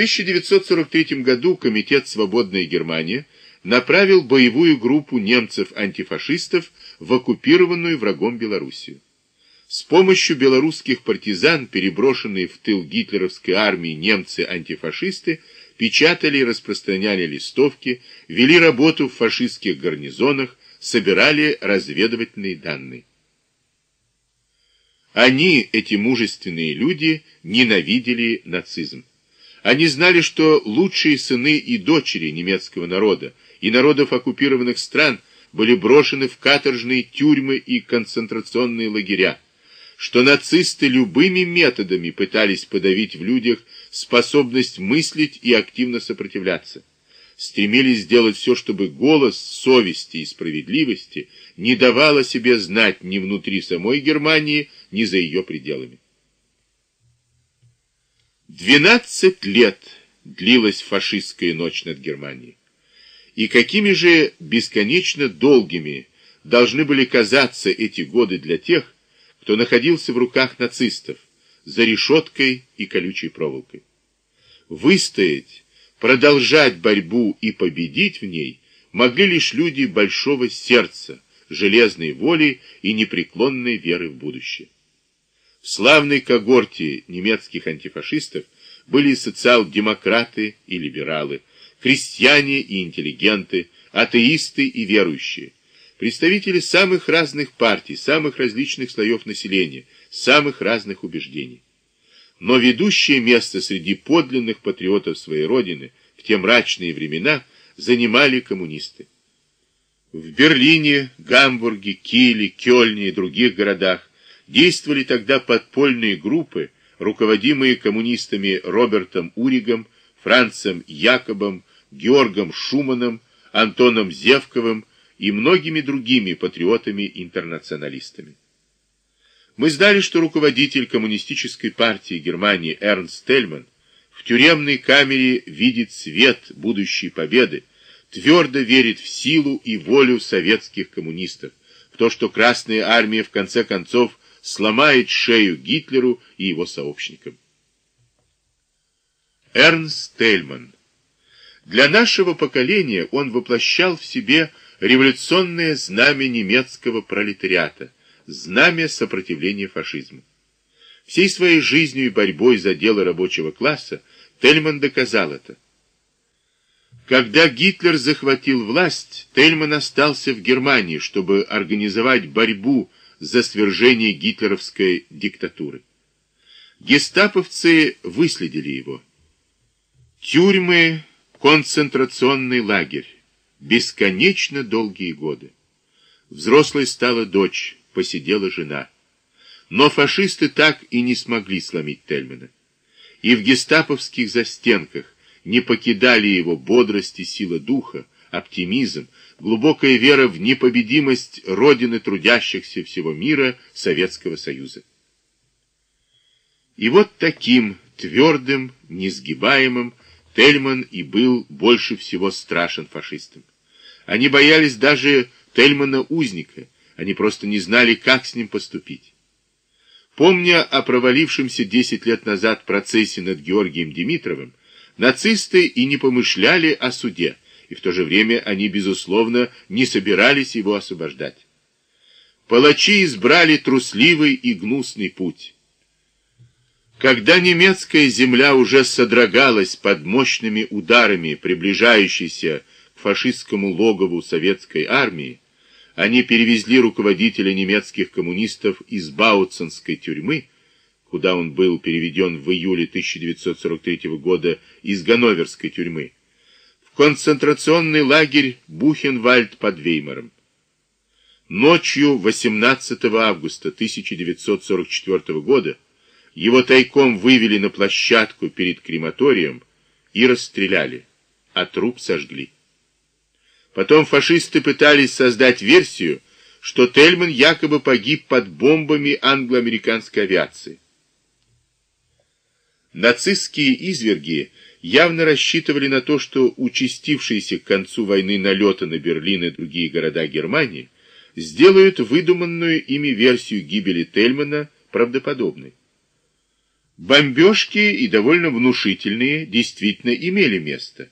1943 году Комитет «Свободная Германия» направил боевую группу немцев-антифашистов в оккупированную врагом Белоруссию. С помощью белорусских партизан, переброшенные в тыл гитлеровской армии немцы-антифашисты, печатали и распространяли листовки, вели работу в фашистских гарнизонах, собирали разведывательные данные. Они, эти мужественные люди, ненавидели нацизм. Они знали, что лучшие сыны и дочери немецкого народа и народов оккупированных стран были брошены в каторжные тюрьмы и концентрационные лагеря, что нацисты любыми методами пытались подавить в людях способность мыслить и активно сопротивляться, стремились сделать все, чтобы голос совести и справедливости не давал о себе знать ни внутри самой Германии, ни за ее пределами. Двенадцать лет длилась фашистская ночь над Германией. И какими же бесконечно долгими должны были казаться эти годы для тех, кто находился в руках нацистов, за решеткой и колючей проволокой. Выстоять, продолжать борьбу и победить в ней могли лишь люди большого сердца, железной воли и непреклонной веры в будущее. В славной когорте немецких антифашистов были социал-демократы и либералы, крестьяне и интеллигенты, атеисты и верующие, представители самых разных партий, самых различных слоев населения, самых разных убеждений. Но ведущее место среди подлинных патриотов своей родины в те мрачные времена занимали коммунисты. В Берлине, Гамбурге, Киле, Кёльне и других городах действовали тогда подпольные группы, руководимые коммунистами Робертом Уригом, Францем Якобом, Георгом Шуманом, Антоном Зевковым и многими другими патриотами-интернационалистами. Мы знали, что руководитель коммунистической партии Германии Эрнст Тельман в тюремной камере видит свет будущей победы, твердо верит в силу и волю советских коммунистов, в то, что Красная Армия в конце концов сломает шею Гитлеру и его сообщникам. Эрнст Тельман Для нашего поколения он воплощал в себе революционное знамя немецкого пролетариата, знамя сопротивления фашизму. Всей своей жизнью и борьбой за дело рабочего класса Тельман доказал это. Когда Гитлер захватил власть, Тельман остался в Германии, чтобы организовать борьбу за свержение гитлеровской диктатуры. Гестаповцы выследили его. Тюрьмы, концентрационный лагерь. Бесконечно долгие годы. Взрослой стала дочь, посидела жена. Но фашисты так и не смогли сломить Тельмана. И в гестаповских застенках не покидали его бодрость и сила духа, оптимизм, глубокая вера в непобедимость родины трудящихся всего мира Советского Союза. И вот таким твердым, несгибаемым Тельман и был больше всего страшен фашистам. Они боялись даже Тельмана-узника, они просто не знали, как с ним поступить. Помня о провалившемся 10 лет назад процессе над Георгием Димитровым, нацисты и не помышляли о суде, и в то же время они, безусловно, не собирались его освобождать. Палачи избрали трусливый и гнусный путь. Когда немецкая земля уже содрогалась под мощными ударами приближающейся к фашистскому логову советской армии, они перевезли руководителя немецких коммунистов из Бауценской тюрьмы, куда он был переведен в июле 1943 года из Ганноверской тюрьмы, концентрационный лагерь Бухенвальд под Веймаром. Ночью 18 августа 1944 года его тайком вывели на площадку перед крематорием и расстреляли, а труп сожгли. Потом фашисты пытались создать версию, что Тельман якобы погиб под бомбами англо-американской авиации. Нацистские изверги явно рассчитывали на то, что участившиеся к концу войны налеты на Берлин и другие города Германии сделают выдуманную ими версию гибели Тельмана правдоподобной. Бомбежки и довольно внушительные действительно имели место.